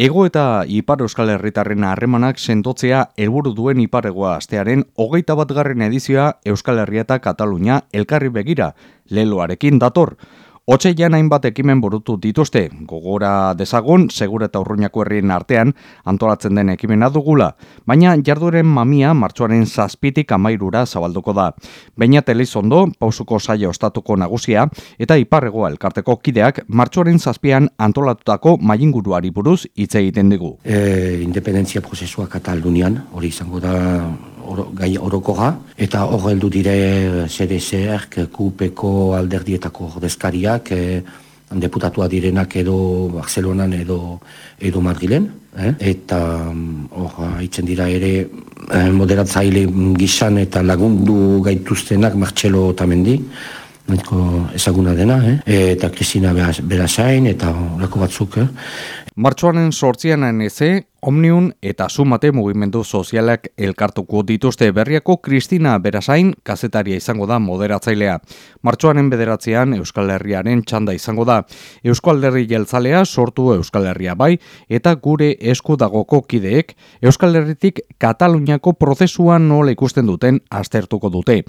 Ego eta Ipar Euskal Herritarren harremanak sentotzea helburu duen Iparegoa astearen hogeita bat garren edizioa Euskal Herria eta Katalunia elkarri begira, leloarekin dator. Otseian hainbat ekimen burutu dituzte, gogora dezagun, segura eta urruñako herrien artean antolatzen den ekimena dugula, baina jarduren mamia martxoaren zazpitik amairura zabalduko da. Baina telizondo, pausuko saio ostatuko nagusia, eta iparregoa elkarteko kideak martxoaren zazpian antolatutako mainguruari buruz hitz egiten digu. E, independentzia prozesua Katalunian, hori izango da oro, gai orokoga, eta hor heldu dire CDCR, QPko alderdietako ordezkariak, e, deputatua direnak edo Barcelonan edo, edo Madrilen, eh? eta mm, hor haitzen dira ere eh, moderatzaile gizan eta lagundu gaituztenak Martxelo Tamendi, ezaguna dena, eh? eta Kristina Berasain, eta horako batzuk. Eh? Martxoanen sortzian eze, Omniun eta Sumate mugimendu sozialak elkartuko dituzte berriako Kristina Berasain kazetaria izango da moderatzailea. Martxoanen bederatzean Euskal Herriaren txanda izango da. Euskal Herri jeltzalea sortu Euskal Herria bai eta gure esku dagoko kideek Euskal Herritik Kataluniako prozesuan nola ikusten duten aztertuko dute.